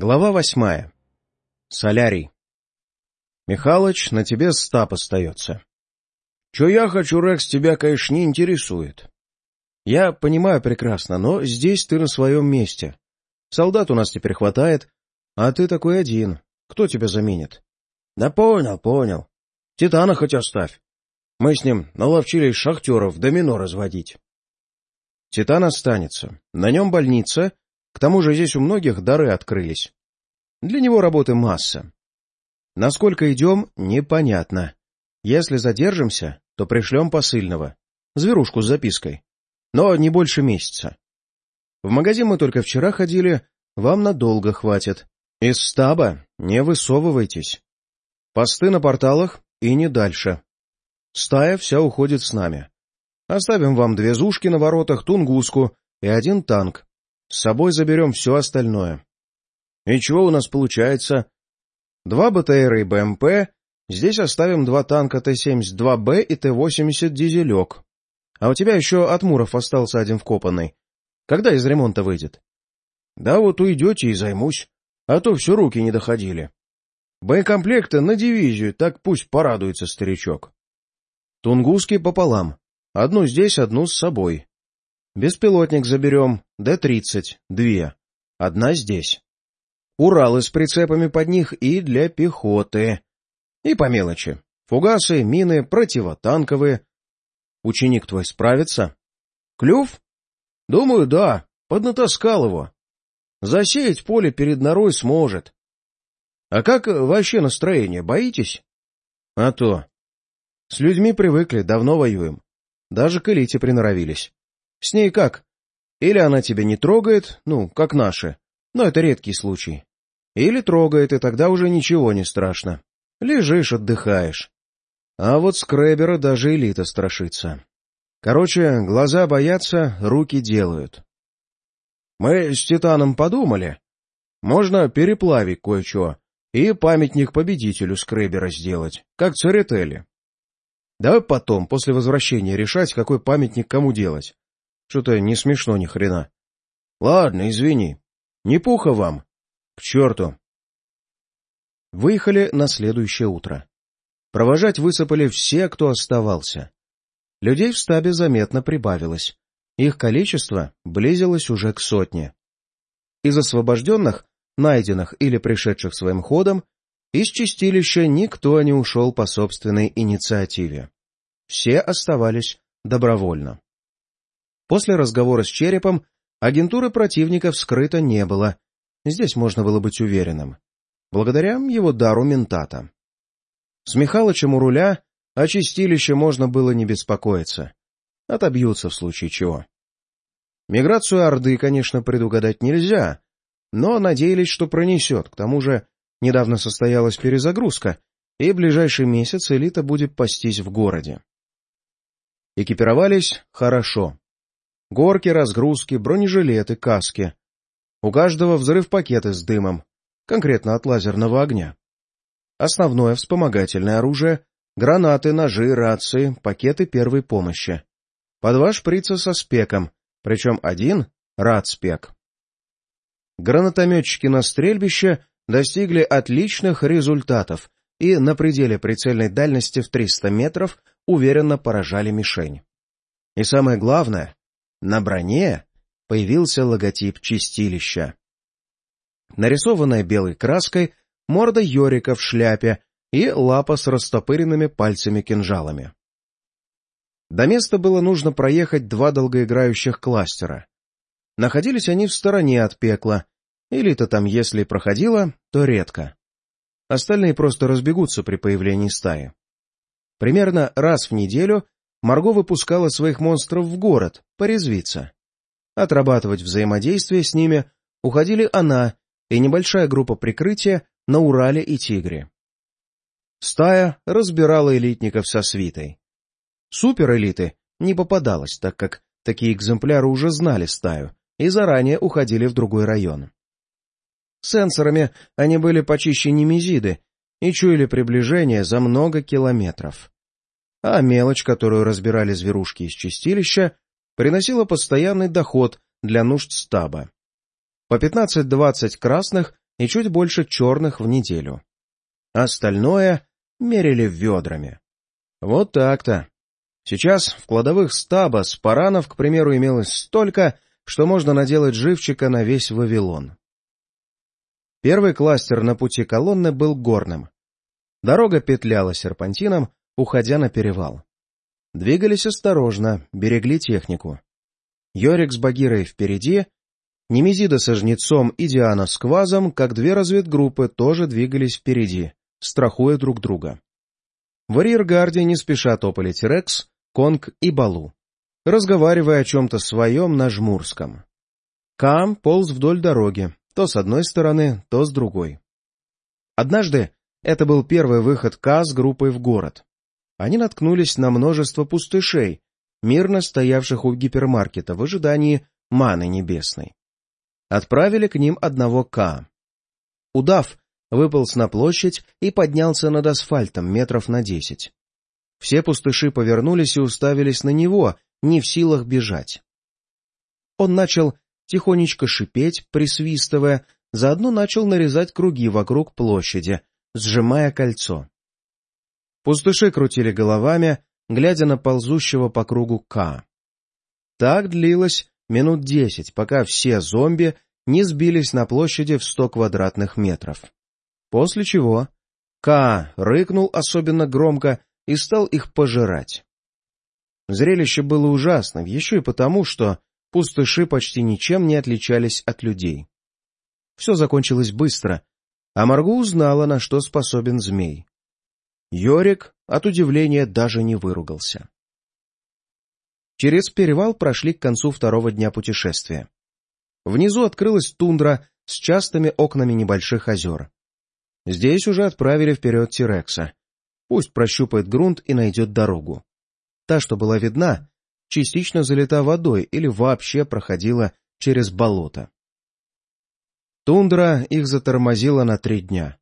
Глава восьмая. Солярий. Михалыч, на тебе стап остается. Че я хочу, Рекс, тебя, конечно, не интересует. Я понимаю прекрасно, но здесь ты на своем месте. Солдат у нас теперь хватает, а ты такой один. Кто тебя заменит? Да понял, понял. Титана хоть оставь. Мы с ним наловчились шахтеров домино разводить. Титан останется. На нем больница — к тому же здесь у многих дары открылись. Для него работы масса. Насколько идем, непонятно. Если задержимся, то пришлем посыльного. Зверушку с запиской. Но не больше месяца. В магазин мы только вчера ходили, вам надолго хватит. Из стаба не высовывайтесь. Посты на порталах и не дальше. Стая вся уходит с нами. Оставим вам две зушки на воротах, тунгуску и один танк. С собой заберем все остальное. И чего у нас получается? Два БТР и БМП, здесь оставим два танка Т-72Б и Т-80 «Дизелек». А у тебя еще от Муров остался один вкопанный. Когда из ремонта выйдет? Да вот уйдете и займусь, а то все руки не доходили. Боекомплекты на дивизию, так пусть порадуется старичок. Тунгуски пополам. Одну здесь, одну с собой. Беспилотник заберем, Д-30, две. Одна здесь. Уралы с прицепами под них и для пехоты. И по мелочи. Фугасы, мины, противотанковые. Ученик твой справится? Клюв? Думаю, да. Поднатаскал его. Засеять поле перед норой сможет. А как вообще настроение, боитесь? А то. С людьми привыкли, давно воюем. Даже к элите приноровились. С ней как? Или она тебя не трогает, ну, как наши, но это редкий случай. Или трогает, и тогда уже ничего не страшно. Лежишь, отдыхаешь. А вот скребера даже элита страшится. Короче, глаза боятся, руки делают. Мы с Титаном подумали. Можно переплавить кое-что и памятник победителю скребера сделать, как Церетели. Давай потом, после возвращения, решать, какой памятник кому делать. Что-то не смешно ни хрена. Ладно, извини. Не пуха вам. К черту. Выехали на следующее утро. Провожать высыпали все, кто оставался. Людей в стабе заметно прибавилось. Их количество близилось уже к сотне. Из освобожденных, найденных или пришедших своим ходом, из чистилища никто не ушел по собственной инициативе. Все оставались добровольно. После разговора с черепом агентуры противника вскрыто не было. Здесь можно было быть уверенным. Благодаря его дару ментата. С Михалычем у руля о чистилище можно было не беспокоиться. Отобьются в случае чего. Миграцию Орды, конечно, предугадать нельзя, но надеялись, что пронесет. К тому же недавно состоялась перезагрузка, и ближайший месяц элита будет пастись в городе. Экипировались хорошо. Горки, разгрузки, бронежилеты, каски. У каждого взрыв-пакеты с дымом, конкретно от лазерного огня. Основное вспомогательное оружие — гранаты, ножи, рации, пакеты первой помощи. По два шприца со спеком, причем один — радспек. Гранатометчики на стрельбище достигли отличных результатов и на пределе прицельной дальности в 300 метров уверенно поражали мишень. И самое главное, на броне появился логотип чистилища. Нарисованная белой краской морда Йорика в шляпе и лапа с растопыренными пальцами-кинжалами. До места было нужно проехать два долгоиграющих кластера. Находились они в стороне от пекла, или-то там, если проходило, то редко. Остальные просто разбегутся при появлении стаи. Примерно раз в неделю Марго выпускала своих монстров в город, порезвиться. Отрабатывать взаимодействие с ними уходили она и небольшая группа прикрытия на Урале и Тигре. Стая разбирала элитников со свитой. Суперэлиты не попадалось, так как такие экземпляры уже знали стаю и заранее уходили в другой район. Сенсорами они были почище немезиды и чуяли приближение за много километров а мелочь, которую разбирали зверушки из чистилища, приносила постоянный доход для нужд стаба. По 15-20 красных и чуть больше черных в неделю. Остальное мерили ведрами. Вот так-то. Сейчас в кладовых стаба спаранов, к примеру, имелось столько, что можно наделать живчика на весь Вавилон. Первый кластер на пути колонны был горным. Дорога петляла серпантином, уходя на перевал. Двигались осторожно, берегли технику. Йорик с Багирой впереди, Немезида со Жнецом и Диана с Квазом, как две разведгруппы, тоже двигались впереди, страхуя друг друга. В арьергарде не спеша топали Терекс, Конг и Балу, разговаривая о чем-то своем на жмурском. Кам полз вдоль дороги, то с одной стороны, то с другой. Однажды это был первый выход К с группой в город. Они наткнулись на множество пустышей, мирно стоявших у гипермаркета в ожидании маны небесной. Отправили к ним одного К. Удав выполз на площадь и поднялся над асфальтом метров на десять. Все пустыши повернулись и уставились на него, не в силах бежать. Он начал тихонечко шипеть, присвистывая, заодно начал нарезать круги вокруг площади, сжимая кольцо. Пустыши крутили головами, глядя на ползущего по кругу К. Так длилось минут десять, пока все зомби не сбились на площади в сто квадратных метров. После чего К рыкнул особенно громко и стал их пожирать. Зрелище было ужасным, еще и потому, что пустыши почти ничем не отличались от людей. Все закончилось быстро, а Маргу узнала, на что способен змей. Йорик от удивления даже не выругался. Через перевал прошли к концу второго дня путешествия. Внизу открылась тундра с частыми окнами небольших озер. Здесь уже отправили вперед Тирекса. Пусть прощупает грунт и найдет дорогу. Та, что была видна, частично залита водой или вообще проходила через болото. Тундра их затормозила на три дня.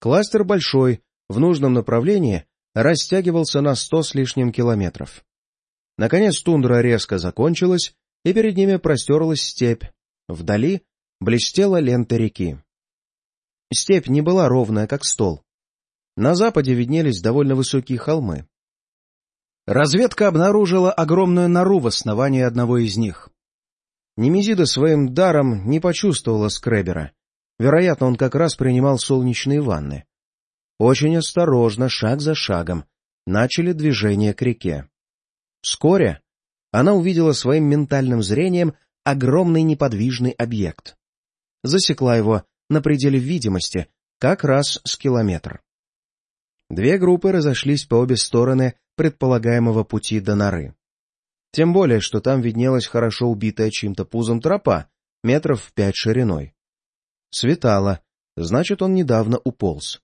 Кластер большой, в нужном направлении, растягивался на сто с лишним километров. Наконец тундра резко закончилась, и перед ними простерлась степь. Вдали блестела лента реки. Степь не была ровная, как стол. На западе виднелись довольно высокие холмы. Разведка обнаружила огромную нору в основании одного из них. Немезида своим даром не почувствовала скребера. Вероятно, он как раз принимал солнечные ванны. Очень осторожно, шаг за шагом, начали движение к реке. Вскоре она увидела своим ментальным зрением огромный неподвижный объект. Засекла его на пределе видимости, как раз с километр. Две группы разошлись по обе стороны предполагаемого пути до норы. Тем более, что там виднелась хорошо убитая чьим-то пузом тропа, метров в пять шириной. Светало, значит, он недавно уполз.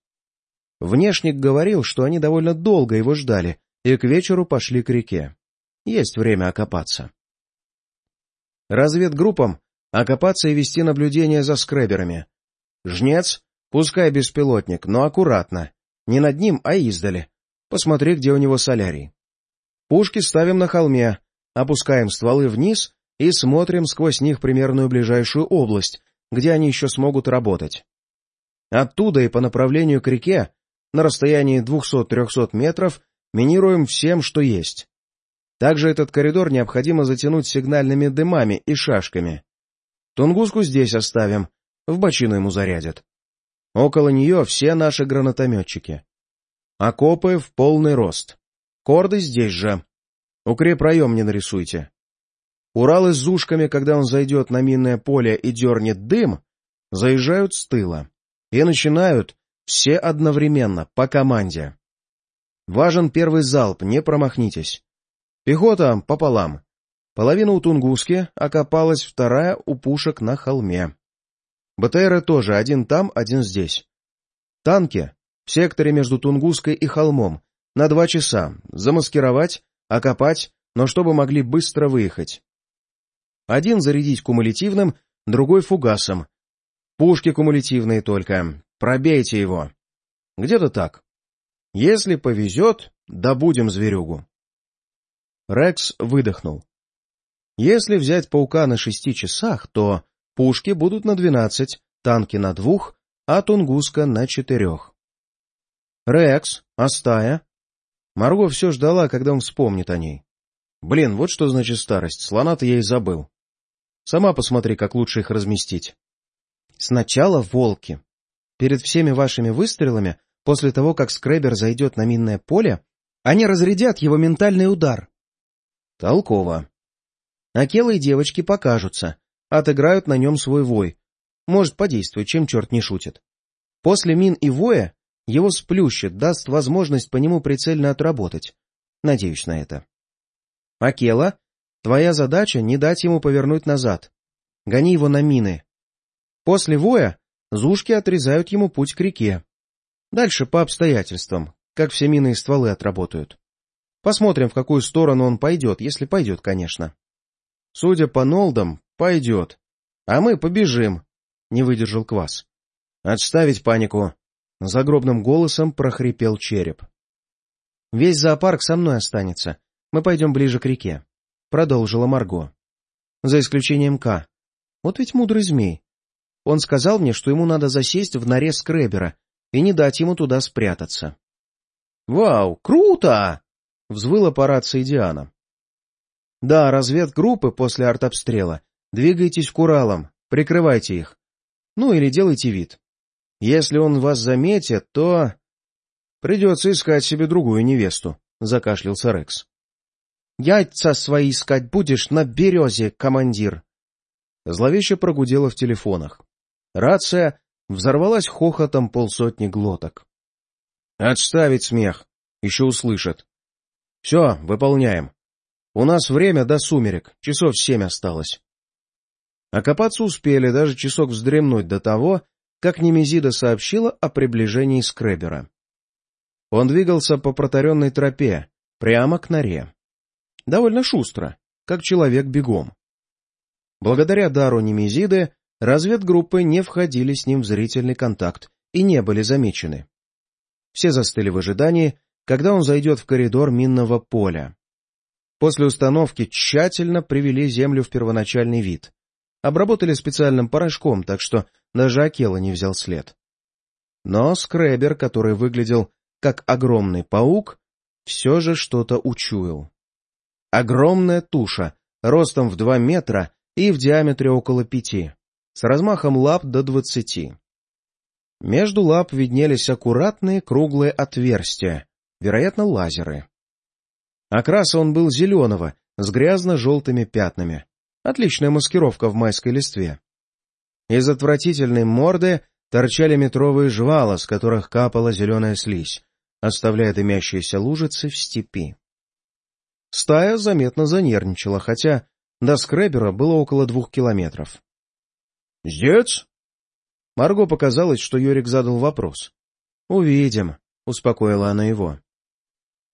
Внешник говорил, что они довольно долго его ждали, и к вечеру пошли к реке. Есть время окопаться. Разведгруппам окопаться и вести наблюдение за скреберами. Жнец, пускай беспилотник, но аккуратно. Не над ним, а издали. Посмотри, где у него солярий. Пушки ставим на холме, опускаем стволы вниз и смотрим сквозь них примерную ближайшую область, где они еще смогут работать. Оттуда и по направлению к реке, на расстоянии 200-300 метров, минируем всем, что есть. Также этот коридор необходимо затянуть сигнальными дымами и шашками. Тунгуску здесь оставим, в бочину ему зарядят. Около нее все наши гранатометчики. Окопы в полный рост. Корды здесь же. Укрепраем не нарисуйте. Уралы с зушками, когда он зайдет на минное поле и дернет дым, заезжают с тыла. И начинают все одновременно, по команде. Важен первый залп, не промахнитесь. Пехота пополам. Половина у Тунгуски, окопалась вторая у пушек на холме. БТРы тоже, один там, один здесь. Танки в секторе между Тунгуской и холмом, на два часа, замаскировать, окопать, но чтобы могли быстро выехать. Один зарядить кумулятивным, другой фугасом. Пушки кумулятивные только, пробейте его. Где-то так. Если повезет, добудем зверюгу. Рекс выдохнул. Если взять паука на шести часах, то пушки будут на двенадцать, танки на двух, а Тунгуска на четырех. «Рекс, а стая?» Марго все ждала, когда он вспомнит о ней. Блин, вот что значит старость, слона-то я и забыл. Сама посмотри, как лучше их разместить. Сначала волки. Перед всеми вашими выстрелами, после того, как скребер зайдет на минное поле, они разрядят его ментальный удар. Толково. Акелы и девочки покажутся, отыграют на нем свой вой. Может, подействует, чем черт не шутит. После мин и воя его сплющит, даст возможность по нему прицельно отработать. Надеюсь на это. Акела, твоя задача — не дать ему повернуть назад. Гони его на мины. После воя зушки отрезают ему путь к реке. Дальше по обстоятельствам, как все мины и стволы отработают. Посмотрим, в какую сторону он пойдет, если пойдет, конечно. Судя по нолдам, пойдет. А мы побежим, — не выдержал Квас. Отставить панику. Загробным голосом прохрипел череп. Весь зоопарк со мной останется. Мы пойдем ближе к реке, — продолжила Марго. За исключением К. Вот ведь мудрый змей. Он сказал мне, что ему надо засесть в норе скребера и не дать ему туда спрятаться. «Вау, круто!» — взвыла по рации Диана. «Да, разведгруппы после артобстрела. Двигайтесь к Уралам, прикрывайте их. Ну или делайте вид. Если он вас заметит, то... Придется искать себе другую невесту», — закашлялся Рекс. «Яйца свои искать будешь на березе, командир!» Зловеще прогудело в телефонах. Рация взорвалась хохотом полсотни глоток. «Отставить смех! Еще услышат!» «Все, выполняем. У нас время до сумерек, часов семь осталось». Окопаться успели даже часок вздремнуть до того, как Немезида сообщила о приближении скребера. Он двигался по протаренной тропе, прямо к норе. Довольно шустро, как человек бегом. Благодаря дару Немезиды разведгруппы не входили с ним в зрительный контакт и не были замечены. Все застыли в ожидании, когда он зайдет в коридор минного поля. После установки тщательно привели землю в первоначальный вид. Обработали специальным порошком, так что даже Акела не взял след. Но скребер, который выглядел как огромный паук, все же что-то учуял. Огромная туша, ростом в два метра и в диаметре около пяти, с размахом лап до двадцати. Между лап виднелись аккуратные круглые отверстия, вероятно, лазеры. Окраса он был зеленого, с грязно-желтыми пятнами. Отличная маскировка в майской листве. Из отвратительной морды торчали метровые жвала, с которых капала зеленая слизь, оставляя дымящиеся лужицы в степи. Стая заметно занервничала, хотя до скребера было около двух километров. — Здесь? Марго показалось, что Йорик задал вопрос. «Увидим», — успокоила она его.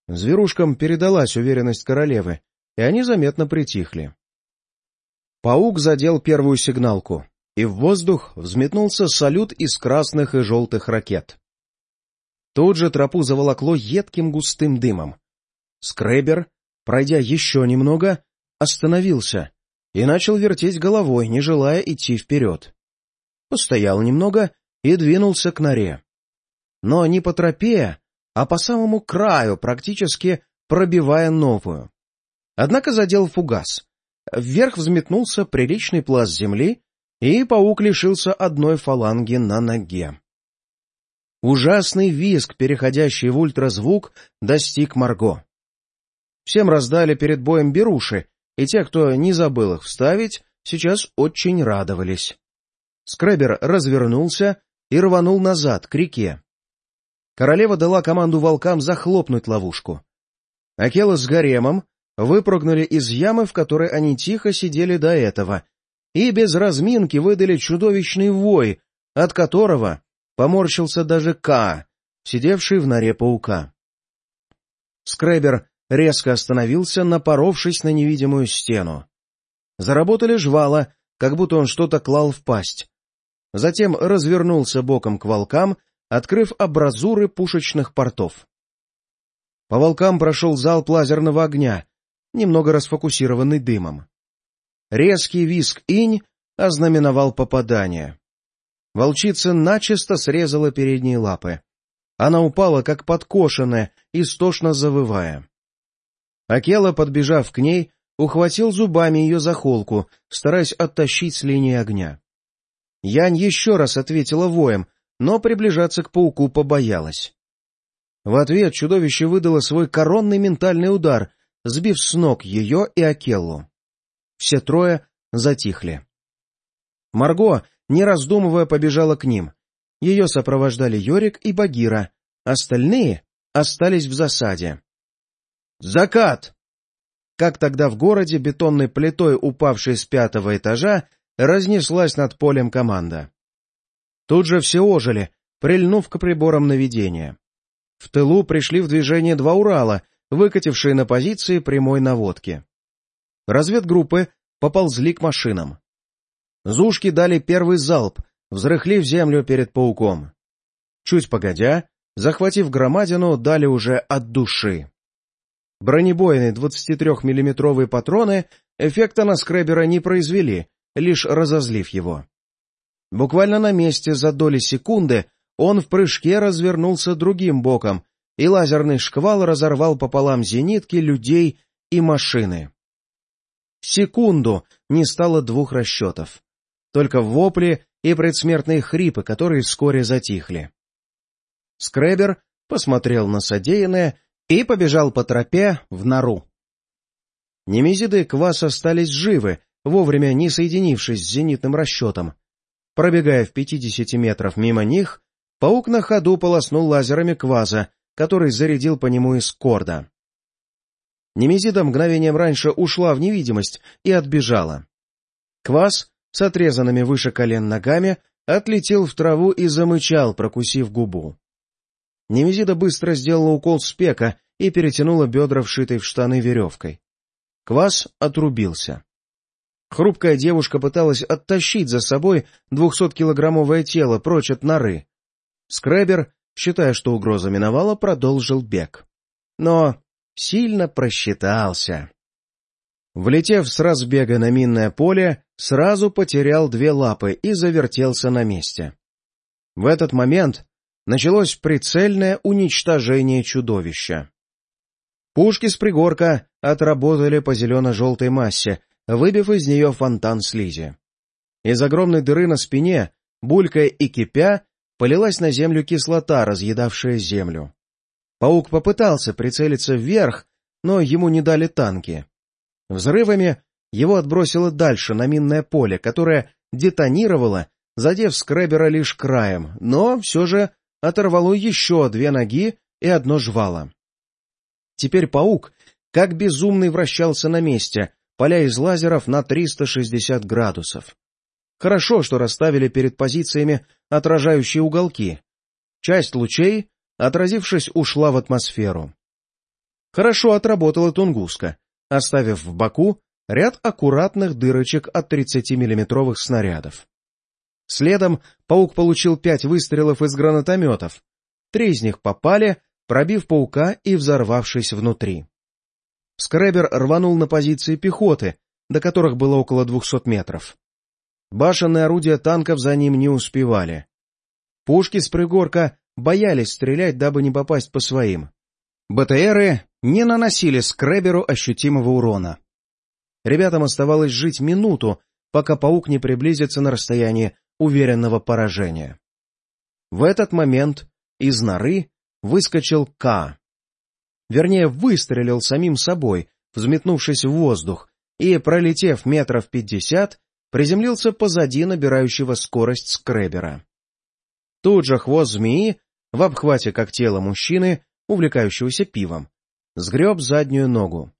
Зверушкам передалась уверенность королевы, и они заметно притихли. Паук задел первую сигналку, и в воздух взметнулся салют из красных и желтых ракет. Тут же тропу заволокло едким густым дымом. Скребер, пройдя еще немного, остановился и начал вертеть головой, не желая идти вперед постоял немного и двинулся к норе. Но не по тропе, а по самому краю, практически пробивая новую. Однако задел фугас. Вверх взметнулся приличный пласт земли, и паук лишился одной фаланги на ноге. Ужасный визг, переходящий в ультразвук, достиг Марго. Всем раздали перед боем беруши, и те, кто не забыл их вставить, сейчас очень радовались. Скребер развернулся и рванул назад, к реке. Королева дала команду волкам захлопнуть ловушку. Акела с гаремом выпрыгнули из ямы, в которой они тихо сидели до этого, и без разминки выдали чудовищный вой, от которого поморщился даже Ка, сидевший в норе паука. Скребер резко остановился, напоровшись на невидимую стену. Заработали жвала, как будто он что-то клал в пасть затем развернулся боком к волкам, открыв абразуры пушечных портов. По волкам прошел залп лазерного огня, немного расфокусированный дымом. Резкий виск инь ознаменовал попадание. Волчица начисто срезала передние лапы. Она упала, как подкошенная, истошно завывая. Акела, подбежав к ней, ухватил зубами ее за холку, стараясь оттащить с линии огня. Янь еще раз ответила воем, но приближаться к пауку побоялась. В ответ чудовище выдало свой коронный ментальный удар, сбив с ног ее и Акеллу. Все трое затихли. Марго, не раздумывая, побежала к ним. Ее сопровождали Йорик и Багира, остальные остались в засаде. «Закат!» Как тогда в городе бетонной плитой, упавшей с пятого этажа, разнеслась над полем команда. Тут же все ожили, прильнув к приборам наведения. В тылу пришли в движение два Урала, выкатившие на позиции прямой наводки. Разведгруппы поползли к машинам. Зушки дали первый залп, взрыхлив землю перед пауком. Чуть погодя, захватив громадину, дали уже от души. Бронебойные 23-миллиметровые патроны эффекта на скребера не произвели, лишь разозлив его. Буквально на месте за доли секунды он в прыжке развернулся другим боком, и лазерный шквал разорвал пополам зенитки, людей и машины. Секунду не стало двух расчетов. Только вопли и предсмертные хрипы, которые вскоре затихли. Скребер посмотрел на содеянное и побежал по тропе в нору. Немезиды Квас остались живы, вовремя не соединившись с зенитным расчетом. Пробегая в 50 метров мимо них, паук на ходу полоснул лазерами Кваза, который зарядил по нему из корда. Немезида мгновением раньше ушла в невидимость и отбежала. Квас с отрезанными выше колен ногами отлетел в траву и замычал, прокусив губу. Немезида быстро сделала укол спека и перетянула бедра, вшитой в штаны веревкой. Квас отрубился. Хрупкая девушка пыталась оттащить за собой двухсоткилограммовое тело прочь от норы. Скребер, считая, что угроза миновала, продолжил бег. Но сильно просчитался. Влетев с разбега на минное поле, сразу потерял две лапы и завертелся на месте. В этот момент началось прицельное уничтожение чудовища. Пушки с пригорка отработали по зелено-желтой массе, выбив из нее фонтан слизи. Из огромной дыры на спине, булькая и кипя, полилась на землю кислота, разъедавшая землю. Паук попытался прицелиться вверх, но ему не дали танки. Взрывами его отбросило дальше на минное поле, которое детонировало, задев скребера лишь краем, но все же оторвало еще две ноги и одно жвало. Теперь паук, как безумный, вращался на месте, поля из лазеров на 360 градусов. Хорошо, что расставили перед позициями отражающие уголки. Часть лучей, отразившись, ушла в атмосферу. Хорошо отработала Тунгуска, оставив в боку ряд аккуратных дырочек от 30-миллиметровых снарядов. Следом паук получил пять выстрелов из гранатометов. Три из них попали, пробив паука и взорвавшись внутри. Скребер рванул на позиции пехоты, до которых было около двухсот метров. Башенные орудия танков за ним не успевали. Пушки с пригорка боялись стрелять, дабы не попасть по своим. БТРы не наносили скреберу ощутимого урона. Ребятам оставалось жить минуту, пока паук не приблизится на расстояние уверенного поражения. В этот момент из норы выскочил К. Вернее, выстрелил самим собой, взметнувшись в воздух, и, пролетев метров пятьдесят, приземлился позади набирающего скорость скребера. Тут же хвост змеи, в обхвате как тело мужчины, увлекающегося пивом, сгреб заднюю ногу.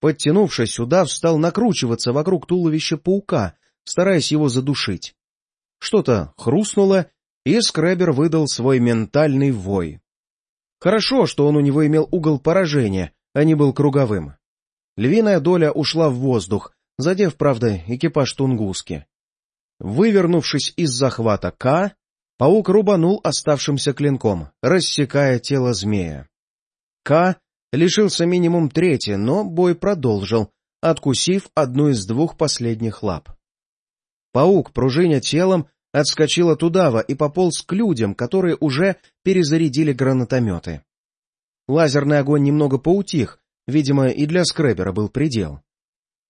Подтянувшись сюда, стал накручиваться вокруг туловища паука, стараясь его задушить. Что-то хрустнуло, и скребер выдал свой ментальный вой. Хорошо, что он у него имел угол поражения, а не был круговым. Львиная доля ушла в воздух, задев, правда, экипаж Тунгуски. Вывернувшись из захвата К, паук рубанул оставшимся клинком, рассекая тело змея. К лишился минимум трети, но бой продолжил, откусив одну из двух последних лап. Паук, пружиня телом, отскочил от удава и пополз к людям, которые уже перезарядили гранатометы. Лазерный огонь немного поутих, видимо, и для скребера был предел.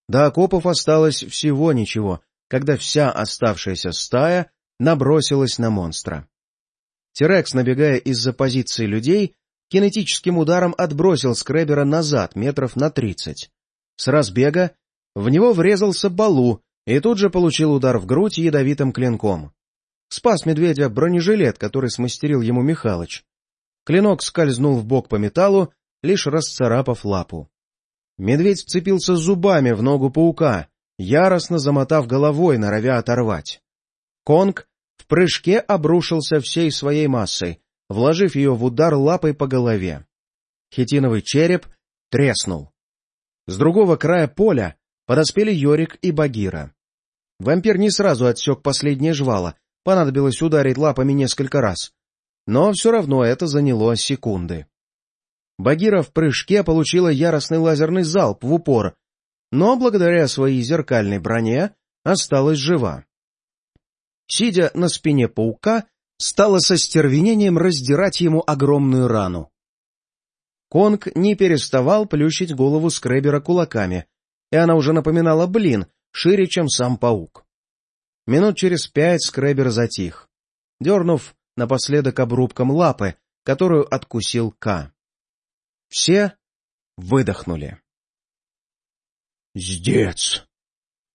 До окопов осталось всего ничего, когда вся оставшаяся стая набросилась на монстра. Терекс, набегая из-за позиции людей, кинетическим ударом отбросил скребера назад метров на тридцать. С разбега в него врезался Балу и тут же получил удар в грудь ядовитым клинком. Спас медведя бронежилет, который смастерил ему Михалыч. Клинок скользнул в бок по металлу, лишь расцарапав лапу. Медведь вцепился зубами в ногу паука, яростно замотав головой, норовя оторвать. Конг в прыжке обрушился всей своей массой, вложив ее в удар лапой по голове. Хитиновый череп треснул. С другого края поля подоспели Йорик и Багира. Вампир не сразу отсек последнее жвало, понадобилось ударить лапами несколько раз. Но все равно это заняло секунды. Багира в прыжке получила яростный лазерный залп в упор, но благодаря своей зеркальной броне осталась жива. Сидя на спине паука, стала со стервенением раздирать ему огромную рану. Конг не переставал плющить голову скребера кулаками, и она уже напоминала блин, шире, чем сам паук. Минут через пять скребер затих, дернув напоследок обрубком лапы, которую откусил К. Все выдохнули. «Сдец!»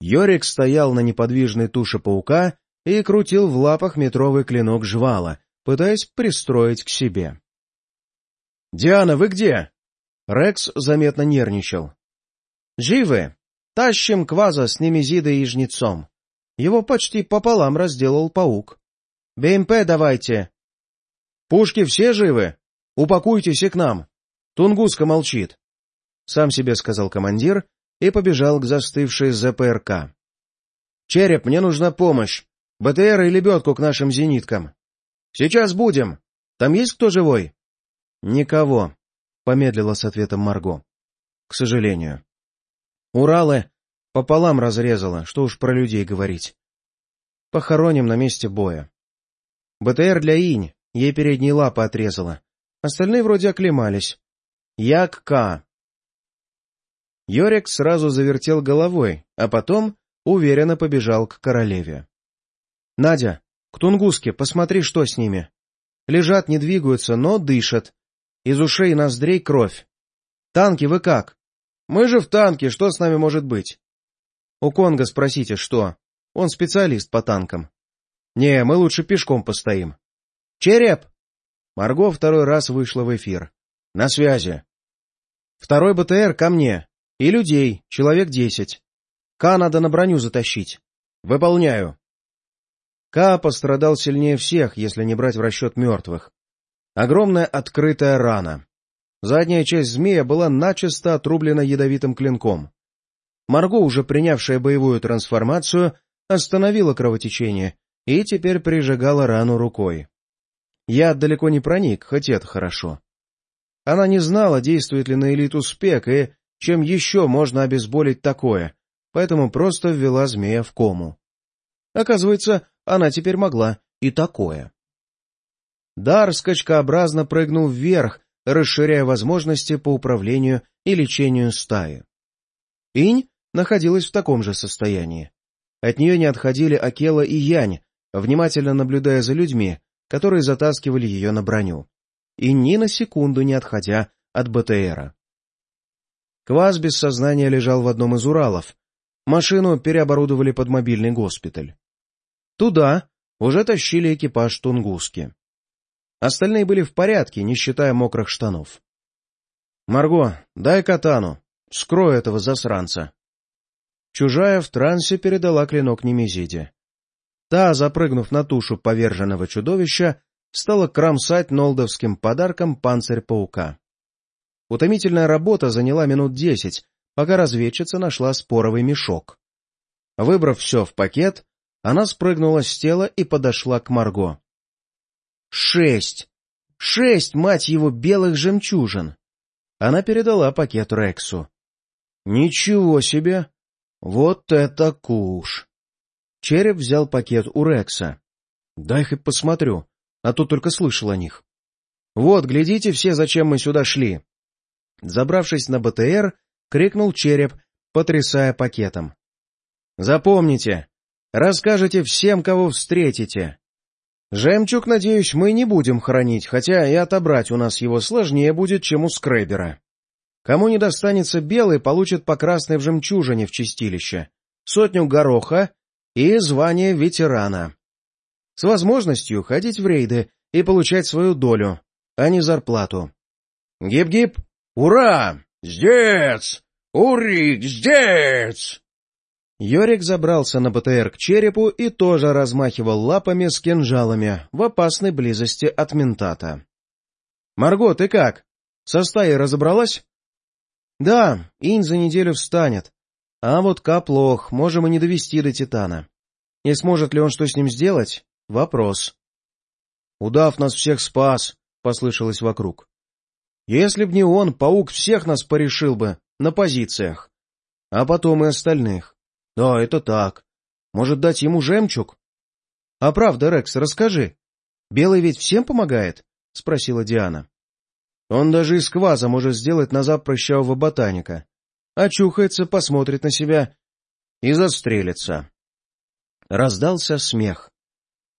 Йорик стоял на неподвижной туше паука и крутил в лапах метровый клинок жвала, пытаясь пристроить к себе. «Диана, вы где?» Рекс заметно нервничал. «Живы! Тащим кваза с немезидой и жнецом. Его почти пополам разделал паук. БМП давайте!» «Пушки все живы? Упакуйтесь и к нам!» Тунгуска молчит. Сам себе сказал командир и побежал к застывшей ЗПРК. «Череп, мне нужна помощь. БТР и лебедку к нашим зениткам. Сейчас будем. Там есть кто живой?» «Никого», — помедлила с ответом Марго. «К сожалению». «Уралы пополам разрезала, что уж про людей говорить. Похороним на месте боя. БТР для инь, ей передние лапы отрезала. Остальные вроде оклемались. Як К. Йорик сразу завертел головой, а потом уверенно побежал к королеве. — Надя, к Тунгуске, посмотри, что с ними. Лежат, не двигаются, но дышат. Из ушей и ноздрей кровь. Танки вы как? Мы же в танке, что с нами может быть? У Конга спросите, что? Он специалист по танкам. Не, мы лучше пешком постоим. Череп! Марго второй раз вышла в эфир. На связи. Второй БТР ко мне. И людей, человек десять. К надо на броню затащить. Выполняю. К пострадал сильнее всех, если не брать в расчет мертвых. Огромная открытая рана. Задняя часть змея была начисто отрублена ядовитым клинком. Марго, уже принявшая боевую трансформацию, остановила кровотечение и теперь прижигала рану рукой. Я далеко не проник, хоть это хорошо. Она не знала, действует ли на элиту спек и чем еще можно обезболить такое, поэтому просто ввела змея в кому. Оказывается, она теперь могла и такое. Дар скачкообразно прыгнул вверх, расширяя возможности по управлению и лечению стаи. Инь находилась в таком же состоянии. От нее не отходили Акела и Янь, внимательно наблюдая за людьми, которые затаскивали ее на броню и ни на секунду не отходя от БТРа. Квас без сознания лежал в одном из Уралов. Машину переоборудовали под мобильный госпиталь. Туда уже тащили экипаж Тунгуски. Остальные были в порядке, не считая мокрых штанов. — Марго, дай катану. Скрой этого засранца. Чужая в трансе передала клинок Немезиде. Та, запрыгнув на тушу поверженного чудовища, стала кромсать нолдовским подарком панцирь паука. Утомительная работа заняла минут десять, пока разведчица нашла споровый мешок. Выбрав все в пакет, она спрыгнула с тела и подошла к Марго. «Шесть! Шесть, мать его, белых жемчужин!» Она передала пакет Рексу. «Ничего себе! Вот это куш!» Череп взял пакет у Рекса, — Дай хоть посмотрю, а то только слышал о них. — Вот, глядите все, зачем мы сюда шли. Забравшись на БТР, крикнул череп, потрясая пакетом. — Запомните, расскажете всем, кого встретите. Жемчуг, надеюсь, мы не будем хранить, хотя и отобрать у нас его сложнее будет, чем у скребера. Кому не достанется белый, получит по красной в жемчужине в чистилище, сотню гороха и звание ветерана. С возможностью ходить в рейды и получать свою долю, а не зарплату. Гип-гип! Ура! Здец! Урик, здец! Йорик забрался на БТР к черепу и тоже размахивал лапами с кинжалами в опасной близости от ментата. — Марго, ты как? Со стаей разобралась? Да, Инь за неделю встанет. А вот Ка плох, можем и не довести до Титана. И сможет ли он что с ним сделать? Вопрос. Удав нас всех спас, послышалось вокруг. Если б не он, паук всех нас порешил бы на позициях. А потом и остальных. Да, это так. Может, дать ему жемчуг? А правда, Рекс, расскажи. Белый ведь всем помогает? Спросила Диана. Он даже из кваза может сделать назад прыщавого ботаника. Очухается, посмотрит на себя и застрелится. Раздался смех.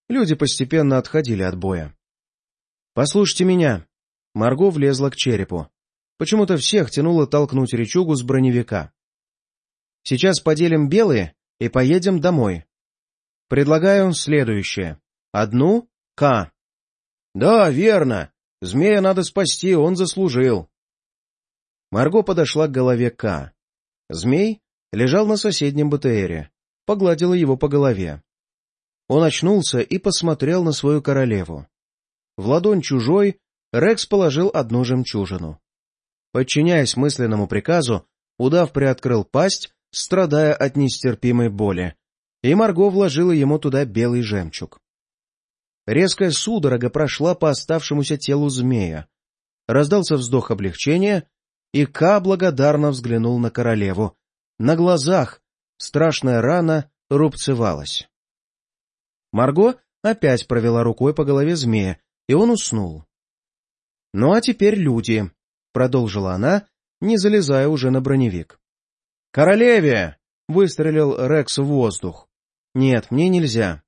Люди постепенно отходили от боя. — Послушайте меня. Марго влезла к черепу. Почему-то всех тянуло толкнуть речугу с броневика. Сейчас поделим белые и поедем домой. Предлагаю следующее. Одну — К. — Да, верно. Змея надо спасти, он заслужил. Марго подошла к голове К. Змей лежал на соседнем БТРе, погладила его по голове. Он очнулся и посмотрел на свою королеву. В ладонь чужой Рекс положил одну жемчужину. Подчиняясь мысленному приказу, удав приоткрыл пасть, страдая от нестерпимой боли, и Марго вложила ему туда белый жемчуг. Резкая судорога прошла по оставшемуся телу змея. Раздался вздох облегчения, и Ка благодарно взглянул на королеву. На глазах страшная рана рубцевалась. Марго опять провела рукой по голове змея, и он уснул. — Ну а теперь люди, — продолжила она, не залезая уже на броневик. — Королеве! — выстрелил Рекс в воздух. — Нет, мне нельзя.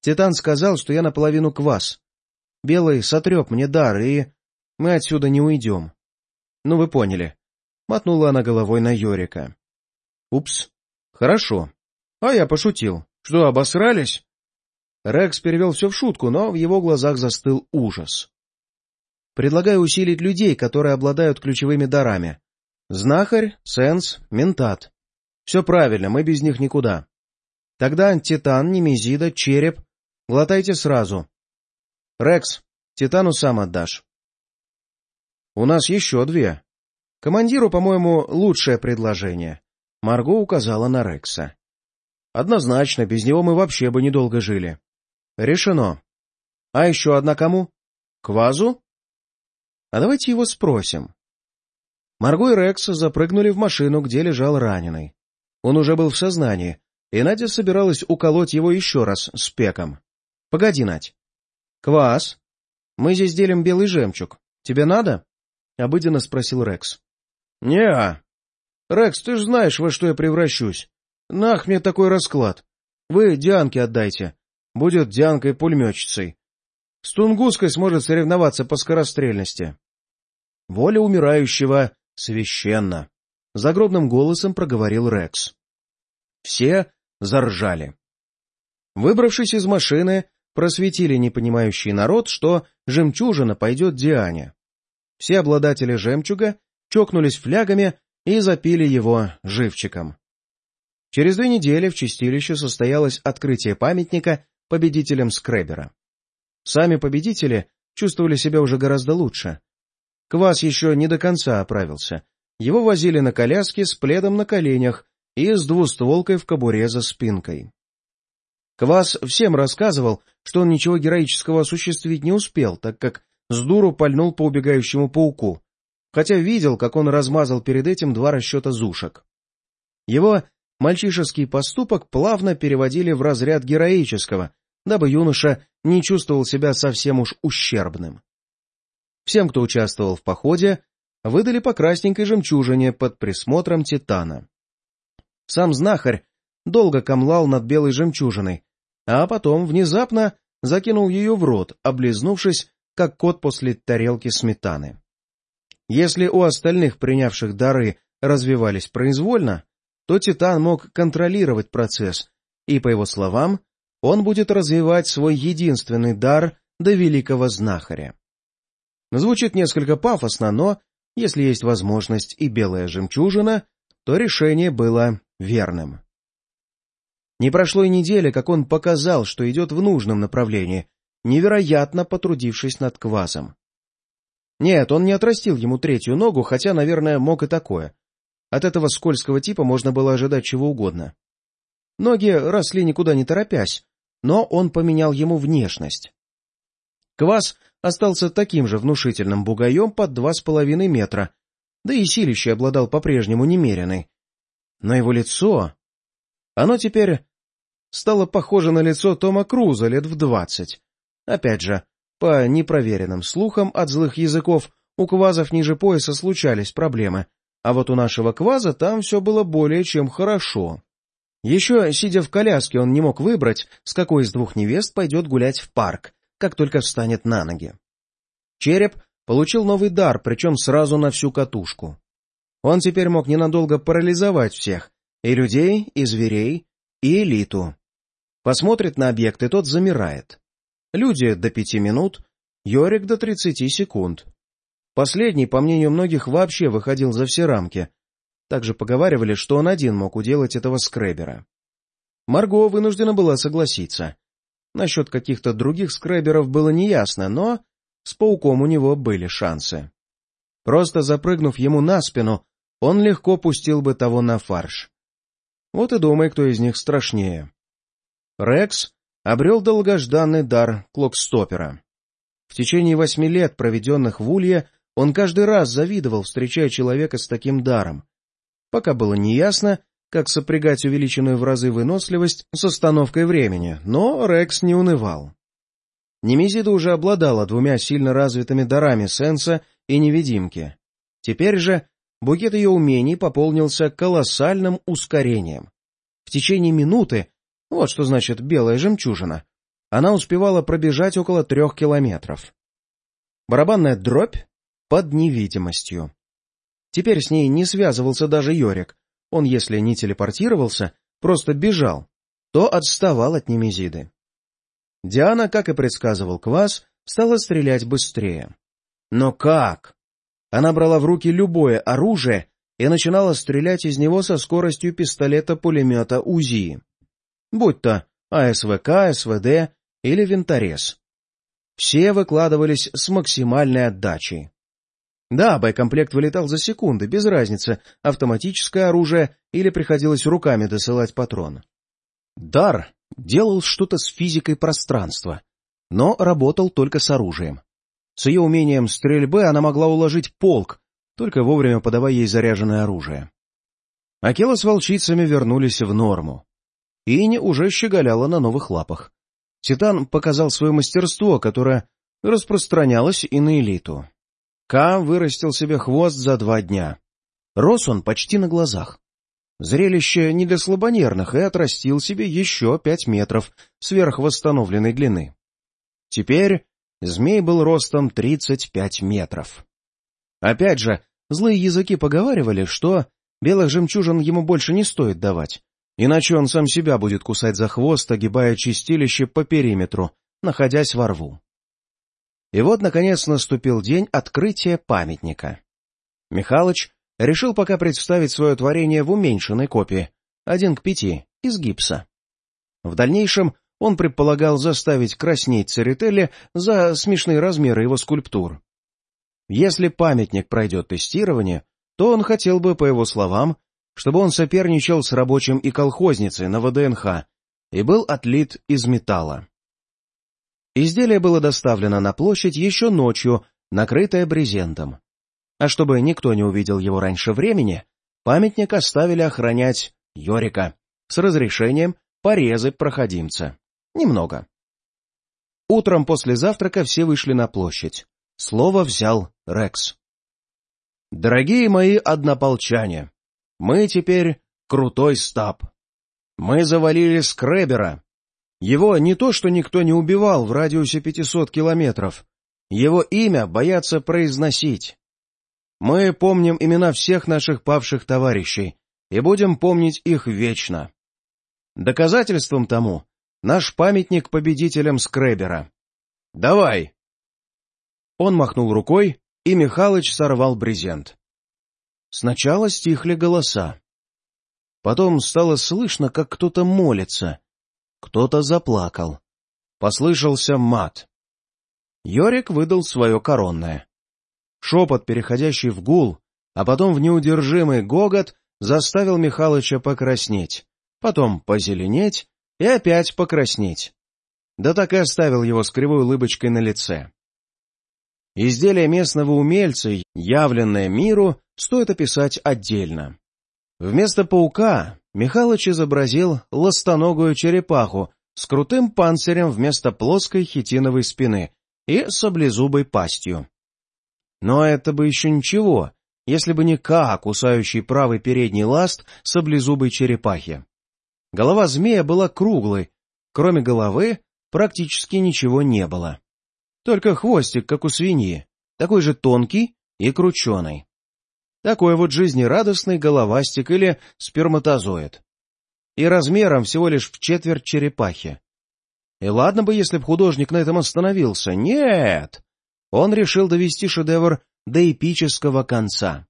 Титан сказал, что я наполовину квас. Белый сотреп мне дар, и мы отсюда не уйдем. Ну, вы поняли. Мотнула она головой на Йорика. Упс. Хорошо. А я пошутил. Что, обосрались? Рекс перевел все в шутку, но в его глазах застыл ужас. Предлагаю усилить людей, которые обладают ключевыми дарами. Знахарь, сенс, ментат. Все правильно, мы без них никуда. Тогда Титан, Немезида, Череп Глотайте сразу. Рекс, Титану сам отдашь. У нас еще две. Командиру, по-моему, лучшее предложение. Марго указала на Рекса. Однозначно, без него мы вообще бы недолго жили. Решено. А еще одна кому? Квазу? А давайте его спросим. Марго и Рекс запрыгнули в машину, где лежал раненый. Он уже был в сознании, и Надя собиралась уколоть его еще раз с пеком. — Погоди, Надь. — Квас. Мы здесь делим белый жемчуг. Тебе надо? — обыденно спросил Рекс. — Не-а. Рекс, ты ж знаешь, во что я превращусь. Нах мне такой расклад. Вы Дианке отдайте. Будет Дианкой-пулеметчицей. С Тунгуской сможет соревноваться по скорострельности. Воля умирающего священна. Загробным голосом проговорил Рекс. Все заржали. Выбравшись из машины, просветили непонимающий народ, что жемчужина пойдет Диане. Все обладатели жемчуга чокнулись флягами и запили его живчиком. Через две недели в чистилище состоялось открытие памятника победителям Скребера. Сами победители чувствовали себя уже гораздо лучше. Квас еще не до конца оправился. Его возили на коляске с пледом на коленях и с двустволкой в кобуре за спинкой. Квас всем рассказывал, что он ничего героического осуществить не успел, так как с дуру пальнул по убегающему пауку, хотя видел, как он размазал перед этим два расчета зушек. Его мальчишеский поступок плавно переводили в разряд героического, дабы юноша не чувствовал себя совсем уж ущербным. Всем, кто участвовал в походе, выдали по красненькой жемчужине под присмотром Титана. Сам знахарь долго камлал над белой жемчужиной, а потом внезапно закинул ее в рот, облизнувшись, как кот после тарелки сметаны. Если у остальных принявших дары развивались произвольно, то Титан мог контролировать процесс, и, по его словам, он будет развивать свой единственный дар до великого знахаря. Звучит несколько пафосно, но, если есть возможность и белая жемчужина, то решение было верным. Не прошло и недели, как он показал, что идет в нужном направлении, невероятно потрудившись над квазом. Нет, он не отрастил ему третью ногу, хотя, наверное, мог и такое. От этого скользкого типа можно было ожидать чего угодно. Ноги росли никуда не торопясь, но он поменял ему внешность. Квас остался таким же внушительным бугаем под два с половиной метра, да и силище обладал по-прежнему немеренной. Но его лицо... Оно теперь стало похоже на лицо Тома Круза лет в двадцать. Опять же, по непроверенным слухам от злых языков, у квазов ниже пояса случались проблемы, а вот у нашего кваза там все было более чем хорошо. Еще, сидя в коляске, он не мог выбрать, с какой из двух невест пойдет гулять в парк, как только встанет на ноги. Череп получил новый дар, причем сразу на всю катушку. Он теперь мог ненадолго парализовать всех, и людей, и зверей, и элиту. Посмотрит на объект, и тот замирает. Люди до пяти минут, Йорик до тридцати секунд. Последний, по мнению многих, вообще выходил за все рамки. Также поговаривали, что он один мог уделать этого скребера. Марго вынуждена была согласиться. Насчет каких-то других скреберов было неясно, но с пауком у него были шансы. Просто запрыгнув ему на спину, он легко пустил бы того на фарш. Вот и думай, кто из них страшнее. Рекс обрел долгожданный дар клокстопера. В течение восьми лет, проведенных в Улье, он каждый раз завидовал, встречая человека с таким даром. Пока было неясно, как сопрягать увеличенную в разы выносливость с остановкой времени, но Рекс не унывал. Немезида уже обладала двумя сильно развитыми дарами сенса и невидимки. Теперь же букет ее умений пополнился колоссальным ускорением. В течение минуты, вот что значит белая жемчужина, она успевала пробежать около трех километров. Барабанная дробь под невидимостью. Теперь с ней не связывался даже Йорик, он, если не телепортировался, просто бежал, то отставал от Немезиды. Диана, как и предсказывал Квас, стала стрелять быстрее. Но как? Она брала в руки любое оружие и начинала стрелять из него со скоростью пистолета-пулемета УЗИ. Будь то АСВК, СВД или винторез. Все выкладывались с максимальной отдачей. Да, боекомплект вылетал за секунды, без разницы, автоматическое оружие или приходилось руками досылать патрон. Дар делал что-то с физикой пространства, но работал только с оружием. С ее умением стрельбы она могла уложить полк, только вовремя подавая ей заряженное оружие. Акела с волчицами вернулись в норму. Ини уже щеголяла на новых лапах. Титан показал свое мастерство, которое распространялось и на элиту. Ка вырастил себе хвост за два дня. Рос он почти на глазах. Зрелище не для слабонервных и отрастил себе еще пять метров сверхвосстановленной длины. Теперь змей был ростом тридцать пять метров. Опять же, злые языки поговаривали, что белых жемчужин ему больше не стоит давать, иначе он сам себя будет кусать за хвост, огибая чистилище по периметру, находясь во рву. И вот, наконец, наступил день открытия памятника. Михалыч решил пока представить свое творение в уменьшенной копии, один к пяти, из гипса. В дальнейшем он предполагал заставить краснеть Церетели за смешные размеры его скульптур. Если памятник пройдет тестирование, то он хотел бы, по его словам, чтобы он соперничал с рабочим и колхозницей на ВДНХ и был отлит из металла. Изделие было доставлено на площадь еще ночью, накрытое брезентом. А чтобы никто не увидел его раньше времени, памятник оставили охранять Йорика с разрешением порезать проходимца. Немного. Утром после завтрака все вышли на площадь. Слово взял Рекс. «Дорогие мои однополчане, мы теперь крутой стаб. Мы завалили Скребера. Его не то что никто не убивал в радиусе 500 километров, его имя боятся произносить. Мы помним имена всех наших павших товарищей и будем помнить их вечно. Доказательством тому наш памятник победителям Скребера. Давай!» Он махнул рукой, и Михалыч сорвал брезент. Сначала стихли голоса. Потом стало слышно, как кто-то молится. Кто-то заплакал. Послышался мат. Йорик выдал свое коронное. Шепот, переходящий в гул, а потом в неудержимый гогот, заставил Михалыча покраснеть, потом позеленеть и опять покраснеть. Да так и оставил его с кривой улыбочкой на лице. Изделие местного умельца, явленное миру, стоит описать отдельно. Вместо паука Михалыч изобразил ластоногую черепаху с крутым панцирем вместо плоской хитиновой спины и саблезубой пастью. Но это бы еще ничего, если бы не Ка, кусающий правый передний ласт саблезубой черепахи. Голова змея была круглой, кроме головы практически ничего не было. Только хвостик, как у свиньи, такой же тонкий и крученый. Такой вот жизнерадостный головастик или сперматозоид. И размером всего лишь в четверть черепахи. И ладно бы, если б художник на этом остановился. Нет! Он решил довести шедевр до эпического конца.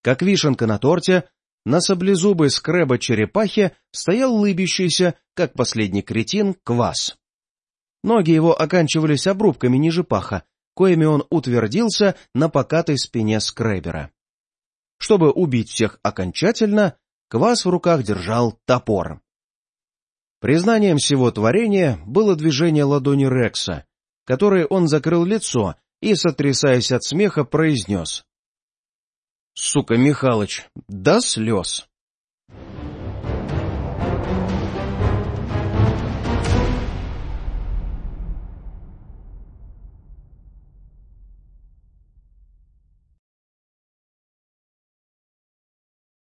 Как вишенка на торте, на саблезубой скреба черепахе стоял лыбящийся, как последний кретин, квас. Ноги его оканчивались обрубками ниже паха, коими он утвердился на покатой спине скребера. Чтобы убить всех окончательно, Квас в руках держал топор. Признанием всего творения было движение ладони Рекса, которой он закрыл лицо и, сотрясаясь от смеха, произнес. — Сука, Михалыч, до слез!